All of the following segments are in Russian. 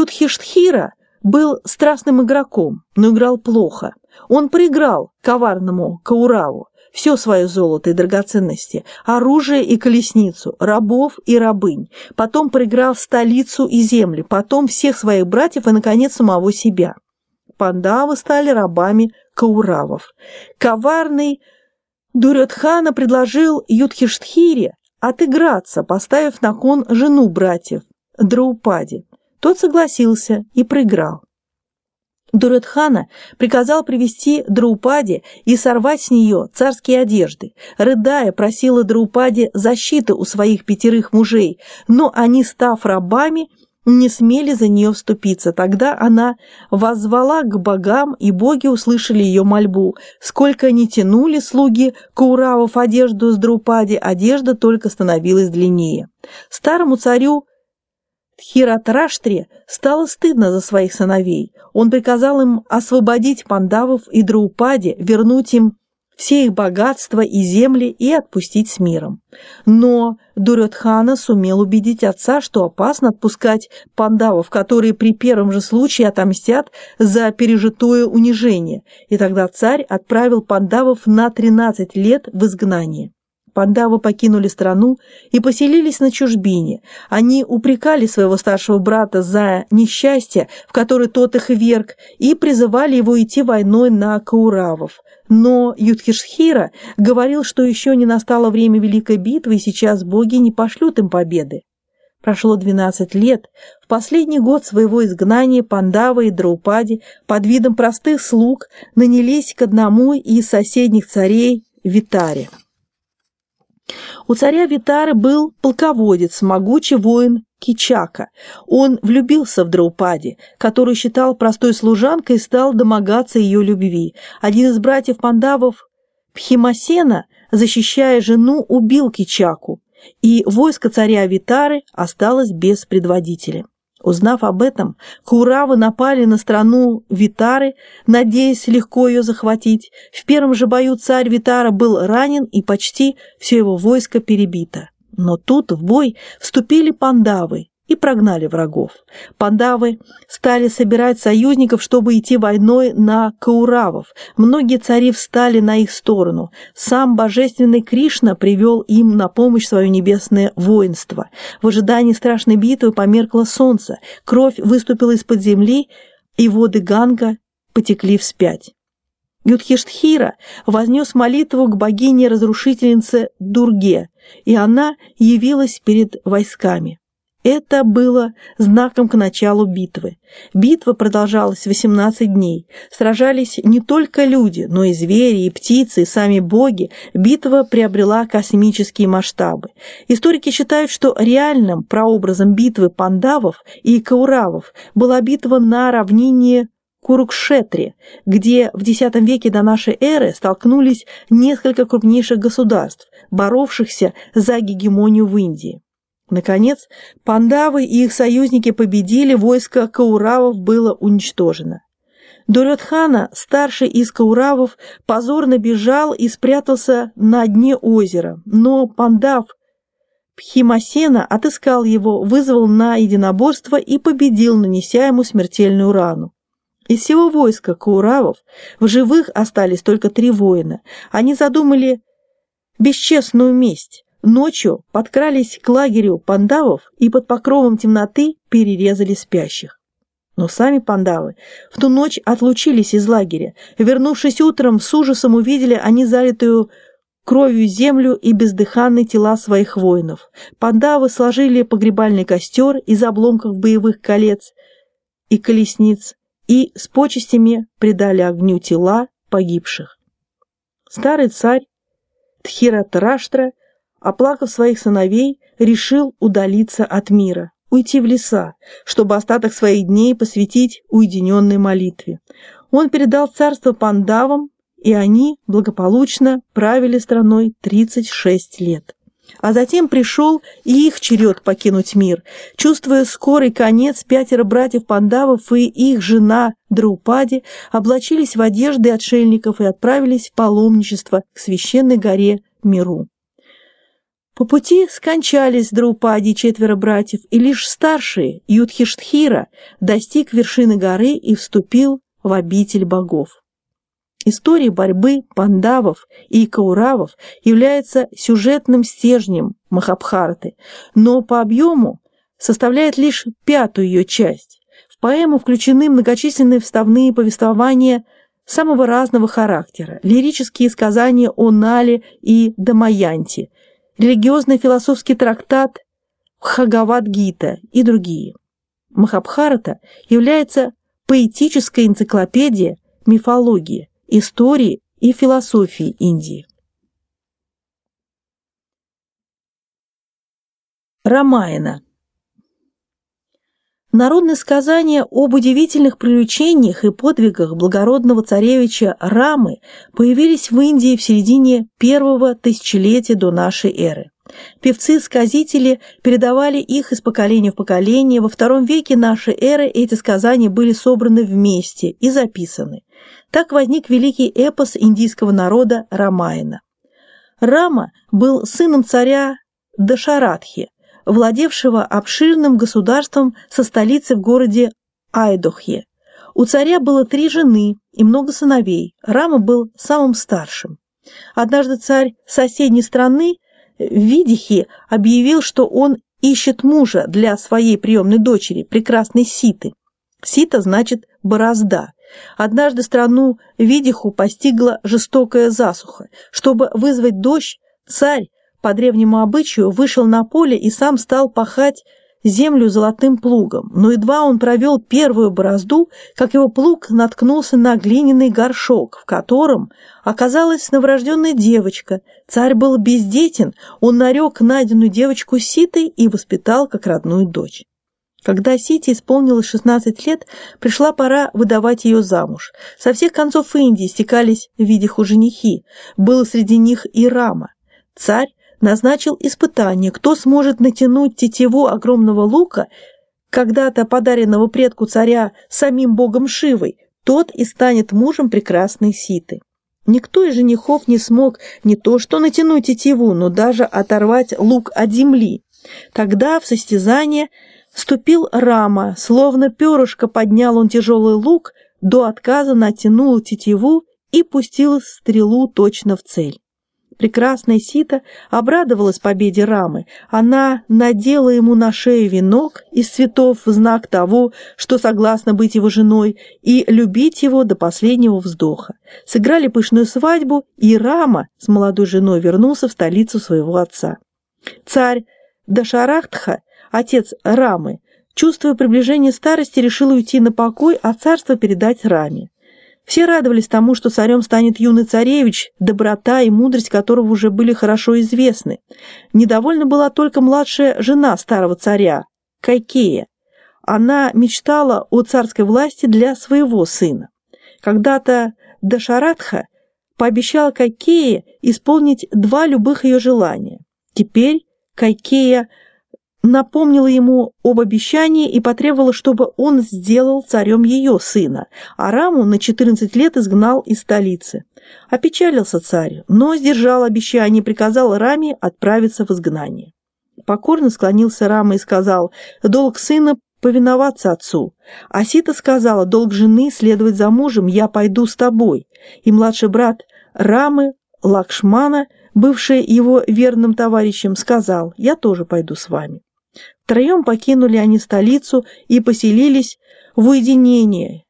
Юдхиштхира был страстным игроком, но играл плохо. Он проиграл коварному Каураву все свое золото и драгоценности, оружие и колесницу, рабов и рабынь, потом проиграл столицу и земли, потом всех своих братьев и, наконец, самого себя. Пандавы стали рабами Кауравов. Коварный Дурёдхана предложил Юдхиштхире отыграться, поставив на кон жену братьев, Драупади. Тот согласился и проиграл. Дуретхана приказал привести Драупади и сорвать с нее царские одежды. Рыдая, просила Драупади защиты у своих пятерых мужей, но они, став рабами, не смели за нее вступиться. Тогда она воззвала к богам, и боги услышали ее мольбу. Сколько ни тянули слуги Кауравов одежду с Друпади, одежда только становилась длиннее. Старому царю Тхиратраштре стало стыдно за своих сыновей. Он приказал им освободить пандавов и Драупади, вернуть им все их богатства и земли и отпустить с миром. Но Дурёдхана сумел убедить отца, что опасно отпускать пандавов, которые при первом же случае отомстят за пережитое унижение, и тогда царь отправил пандавов на 13 лет в изгнание. Пандавы покинули страну и поселились на чужбине. Они упрекали своего старшего брата за несчастье, в которое тот их верг, и призывали его идти войной на Кауравов. Но Юдхишхира говорил, что еще не настало время Великой битвы, и сейчас боги не пошлют им победы. Прошло 12 лет. В последний год своего изгнания Пандава и Драупади под видом простых слуг нанялись к одному из соседних царей Витаре. У царя Витары был полководец, могучий воин Кичака. Он влюбился в Драупади, которую считал простой служанкой и стал домогаться ее любви. Один из братьев Пандавов, Пхимасена, защищая жену, убил Кичаку, и войско царя Витары осталось без предводителя. Узнав об этом, Куравы напали на страну Витары, надеясь легко ее захватить. В первом же бою царь Витара был ранен и почти все его войско перебито. Но тут в бой вступили пандавы и прогнали врагов. Пандавы стали собирать союзников, чтобы идти войной на Кауравов. Многие цари встали на их сторону. Сам божественный Кришна привел им на помощь свое небесное воинство. В ожидании страшной битвы померкло солнце, кровь выступила из-под земли, и воды Ганга потекли вспять. Юдхиштхира вознес молитву к богине-разрушительнице Дурге, и она явилась перед войсками. Это было знаком к началу битвы. Битва продолжалась 18 дней. Сражались не только люди, но и звери, и птицы, и сами боги. Битва приобрела космические масштабы. Историки считают, что реальным прообразом битвы пандавов и кауравов была битва на равнине Курукшетре, где в X веке до нашей эры столкнулись несколько крупнейших государств, боровшихся за гегемонию в Индии. Наконец, пандавы и их союзники победили, войско Кауравов было уничтожено. Дурёдхана, старший из Кауравов, позорно бежал и спрятался на дне озера, но пандав Пхимасена отыскал его, вызвал на единоборство и победил, нанеся ему смертельную рану. Из всего войска Кауравов в живых остались только три воина. Они задумали бесчестную месть. Ночью подкрались к лагерю пандавов и под покровом темноты перерезали спящих. Но сами пандавы в ту ночь отлучились из лагеря. Вернувшись утром, с ужасом увидели они залитую кровью землю и бездыханные тела своих воинов. Пандавы сложили погребальный костер из обломков боевых колец и колесниц и с почестями предали огню тела погибших. Старый царь Тхиратраштра оплакав своих сыновей, решил удалиться от мира, уйти в леса, чтобы остаток своих дней посвятить уединенной молитве. Он передал царство пандавам, и они благополучно правили страной 36 лет. А затем пришел и их черед покинуть мир. Чувствуя скорый конец, пятеро братьев Пандавов и их жена Драупади облачились в одежды отшельников и отправились в паломничество к священной горе Миру. По пути скончались Драупади четверо братьев, и лишь старший Юдхиштхира достиг вершины горы и вступил в обитель богов. История борьбы пандавов и кауравов является сюжетным стержнем Махабхараты, но по объему составляет лишь пятую ее часть. В поэму включены многочисленные вставные повествования самого разного характера, лирические сказания о Нале и Дамаянте, религиозный философский трактат Бхагавад-гита и другие. Махабхарата является поэтической энциклопедией мифологии, истории и философии Индии. Рамаяна Народные сказания об удивительных приключениях и подвигах благородного царевича Рамы появились в Индии в середине первого тысячелетия до нашей эры. Певцы-сказители передавали их из поколения в поколение. Во втором веке нашей эры эти сказания были собраны вместе и записаны. Так возник великий эпос индийского народа Рамаяна. Рама был сыном царя Дашаратхи, владевшего обширным государством со столицей в городе Айдохе. У царя было три жены и много сыновей. Рама был самым старшим. Однажды царь соседней страны, Видихи, объявил, что он ищет мужа для своей приемной дочери, прекрасной Ситы. Сита значит «борозда», Однажды страну Видиху постигла жестокая засуха. Чтобы вызвать дождь, царь по древнему обычаю вышел на поле и сам стал пахать землю золотым плугом, но едва он провел первую борозду, как его плуг наткнулся на глиняный горшок, в котором оказалась новорожденная девочка. Царь был бездетен, он нарек найденную девочку ситой и воспитал как родную дочь. Когда Сити исполнилось 16 лет, пришла пора выдавать ее замуж. Со всех концов Индии стекались в виде женихи. Было среди них и Рама. Царь назначил испытание, кто сможет натянуть тетиву огромного лука, когда-то подаренного предку царя самим богом Шивой, тот и станет мужем прекрасной Ситы. Никто из женихов не смог не то что натянуть тетиву, но даже оторвать лук от земли. Тогда в состязание – Ступил Рама, словно перышко поднял он тяжелый лук, до отказа натянул тетиву и пустил стрелу точно в цель. Прекрасная Сита обрадовалась победе Рамы. Она надела ему на шею венок из цветов в знак того, что согласна быть его женой и любить его до последнего вздоха. Сыграли пышную свадьбу, и Рама с молодой женой вернулся в столицу своего отца. Царь Дашарахтха отец Рамы, чувствуя приближение старости, решил уйти на покой, а царство передать Раме. Все радовались тому, что царем станет юный царевич, доброта и мудрость которого уже были хорошо известны. Недовольна была только младшая жена старого царя, Кайкея. Она мечтала о царской власти для своего сына. Когда-то Дашаратха пообещала Кайкее исполнить два любых ее желания. Теперь Кайкея напомнила ему об обещании и потребовала, чтобы он сделал царем ее сына, а Раму на 14 лет изгнал из столицы. Опечалился царь, но сдержал обещание и приказал Раме отправиться в изгнание. Покорно склонился Рама и сказал, «Долг сына повиноваться отцу». А Сита сказала, «Долг жены следовать за мужем, я пойду с тобой». И младший брат Рамы, Лакшмана, бывший его верным товарищем, сказал, «Я тоже пойду с вами». Втроем покинули они столицу и поселились в уединении,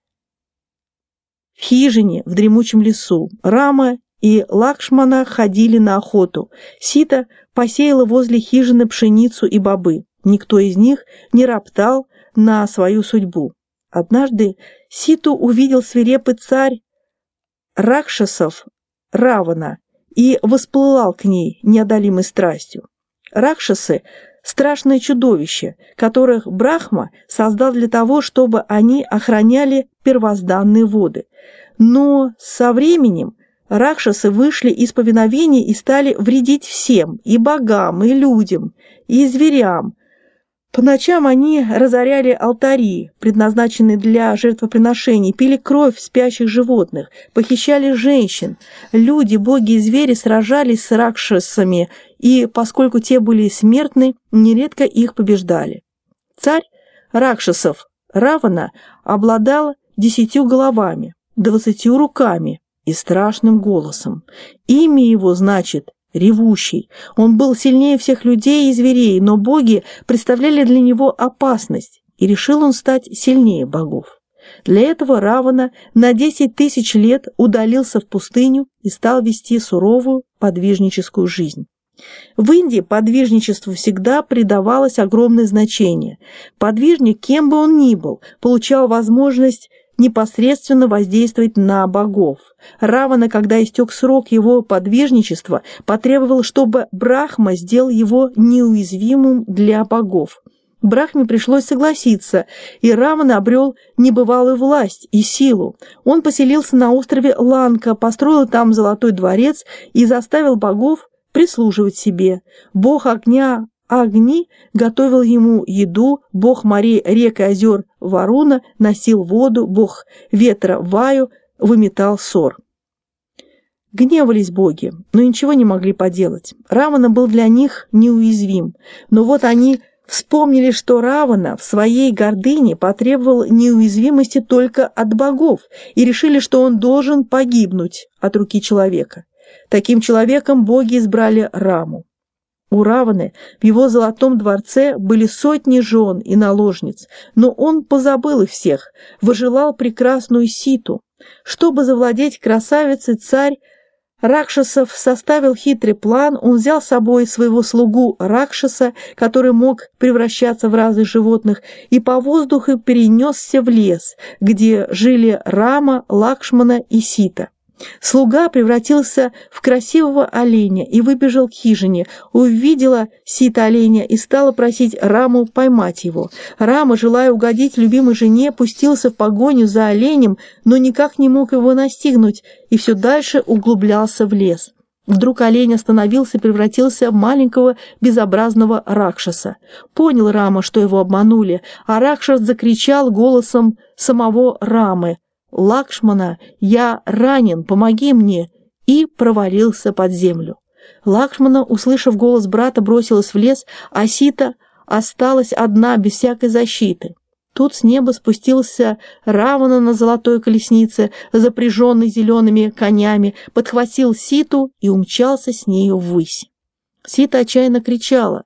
в хижине в дремучем лесу. Рама и Лакшмана ходили на охоту. Сита посеяла возле хижины пшеницу и бобы. Никто из них не роптал на свою судьбу. Однажды Ситу увидел свирепый царь Ракшасов Равана и восплылал к ней неодолимой страстью. Ракшасы страшное чудовище, которых Брахма создал для того, чтобы они охраняли первозданные воды. Но со временем ракшасы вышли из повиновения и стали вредить всем, и богам, и людям, и зверям. По ночам они разоряли алтари, предназначенные для жертвоприношений, пили кровь спящих животных, похищали женщин. Люди, боги и звери сражались с ракшасами и, поскольку те были смертны, нередко их побеждали. Царь Ракшасов Равана обладал десятью головами, двадцатью руками и страшным голосом. Имя его значит ревущий. Он был сильнее всех людей и зверей, но боги представляли для него опасность, и решил он стать сильнее богов. Для этого Равана на десять тысяч лет удалился в пустыню и стал вести суровую подвижническую жизнь. В Индии подвижничеству всегда придавалось огромное значение. Подвижник, кем бы он ни был, получал возможность непосредственно воздействовать на богов. Равана, когда истек срок его подвижничества, потребовал, чтобы Брахма сделал его неуязвимым для богов. Брахме пришлось согласиться, и Равана обрел небывалую власть и силу. Он поселился на острове Ланка, построил там золотой дворец и заставил богов прислуживать себе. Бог огня Огни готовил ему еду, бог морей, рек и озер Варуна носил воду, бог ветра Ваю выметал ссор. Гневались боги, но ничего не могли поделать. Равана был для них неуязвим, но вот они вспомнили, что Равана в своей гордыне потребовал неуязвимости только от богов и решили, что он должен погибнуть от руки человека. Таким человеком боги избрали Раму. У Раваны в его золотом дворце были сотни жен и наложниц, но он позабыл их всех, выжелал прекрасную ситу. Чтобы завладеть красавицей, царь Ракшасов составил хитрый план, он взял с собой своего слугу Ракшаса, который мог превращаться в разных животных, и по воздуху перенесся в лес, где жили Рама, Лакшмана и Сита. Слуга превратился в красивого оленя и выбежал к хижине, увидела сито оленя и стала просить Раму поймать его. Рама, желая угодить любимой жене, пустился в погоню за оленем, но никак не мог его настигнуть и все дальше углублялся в лес. Вдруг олень остановился и превратился в маленького безобразного Ракшаса. Понял Рама, что его обманули, а Ракшас закричал голосом самого Рамы – «Лакшмана, я ранен, помоги мне!» и провалился под землю. Лакшмана, услышав голос брата, бросилась в лес, а Сита осталась одна, без всякой защиты. Тут с неба спустился Равана на золотой колеснице, запряженной зелеными конями, подхватил Ситу и умчался с нею ввысь. Сита отчаянно кричала.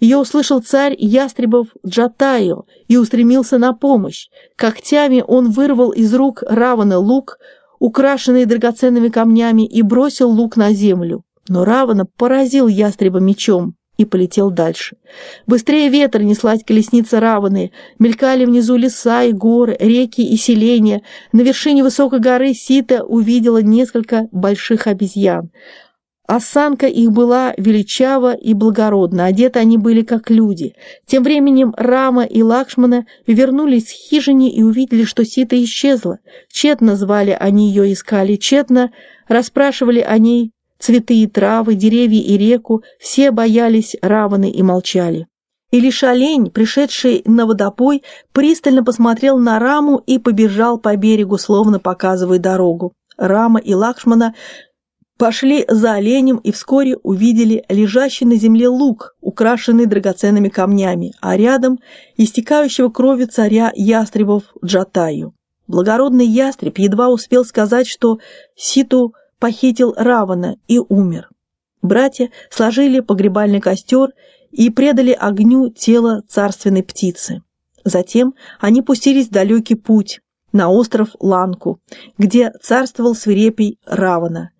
Ее услышал царь ястребов Джатаю и устремился на помощь. Когтями он вырвал из рук Равана лук, украшенный драгоценными камнями, и бросил лук на землю. Но Равана поразил ястреба мечом и полетел дальше. Быстрее ветра неслась колесница Раваны, мелькали внизу леса и горы, реки и селения. На вершине высокой горы Сита увидела несколько больших обезьян. Осанка их была величава и благородна, одеты они были как люди. Тем временем Рама и Лакшмана вернулись в хижине и увидели, что Сита исчезла. Тщетно звали они ее искали, тщетно расспрашивали о ней цветы и травы, деревья и реку, все боялись Раваны и молчали. И лишь олень, пришедший на водопой, пристально посмотрел на Раму и побежал по берегу, словно показывая дорогу. Рама и Лакшмана Пошли за оленем и вскоре увидели лежащий на земле лук, украшенный драгоценными камнями, а рядом истекающего кровью царя ястребов Джатаю. Благородный ястреб едва успел сказать, что Ситу похитил Равана и умер. Братья сложили погребальный костер и предали огню тело царственной птицы. Затем они пустились в далекий путь, на остров Ланку, где царствовал свирепий Равана.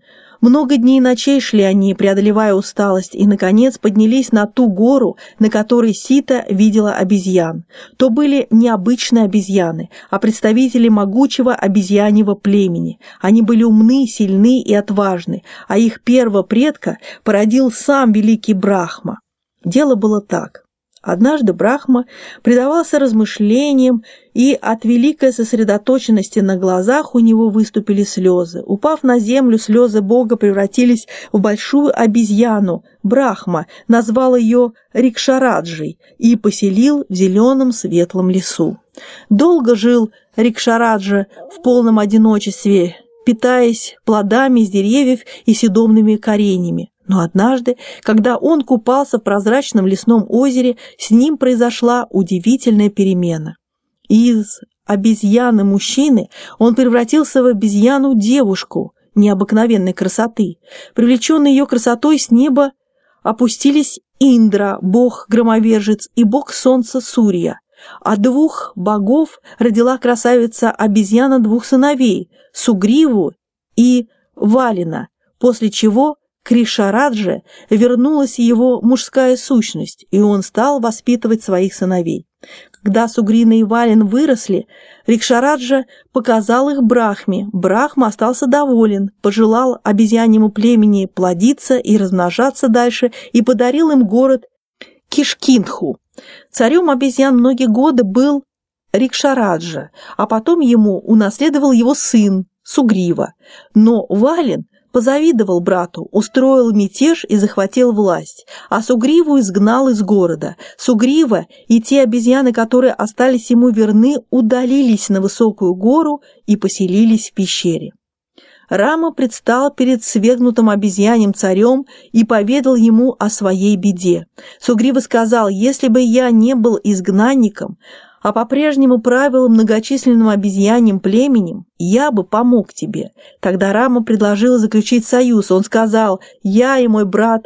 Много дней и ночей шли они, преодолевая усталость, и, наконец, поднялись на ту гору, на которой Сита видела обезьян. То были не обычные обезьяны, а представители могучего обезьяньего племени. Они были умны, сильны и отважны, а их первого предка породил сам великий Брахма. Дело было так. Однажды Брахма предавался размышлениям, и от великой сосредоточенности на глазах у него выступили слезы. Упав на землю, слезы Бога превратились в большую обезьяну. Брахма назвал ее Рикшараджей и поселил в зеленом светлом лесу. Долго жил Рикшараджа в полном одиночестве, питаясь плодами с деревьев и седомными кореньями. Но однажды, когда он купался в прозрачном лесном озере, с ним произошла удивительная перемена. Из обезьяны-мужчины он превратился в обезьяну-девушку необыкновенной красоты. Привлеченный ее красотой с неба опустились Индра, бог-громовержец, и бог солнца Сурья. А двух богов родила красавица-обезьяна двух сыновей – Сугриву и Валина, после чего Кришарадже вернулась его мужская сущность, и он стал воспитывать своих сыновей. Когда Сугрина и Валин выросли, Рикшараджа показал их Брахме. Брахма остался доволен, пожелал обезьяньему племени плодиться и размножаться дальше и подарил им город Кишкинху. Царем обезьян многие годы был Рикшараджа, а потом ему унаследовал его сын Сугрива. Но Валин Позавидовал брату, устроил мятеж и захватил власть, а Сугриву изгнал из города. Сугрива и те обезьяны, которые остались ему верны, удалились на высокую гору и поселились в пещере. Рама предстал перед свергнутым обезьянем царем и поведал ему о своей беде. Сугрива сказал, если бы я не был изгнанником, а по прежнему правилам многочисленным обезьяньим племенем, я бы помог тебе. Тогда Рама предложил заключить союз. Он сказал, я и мой брат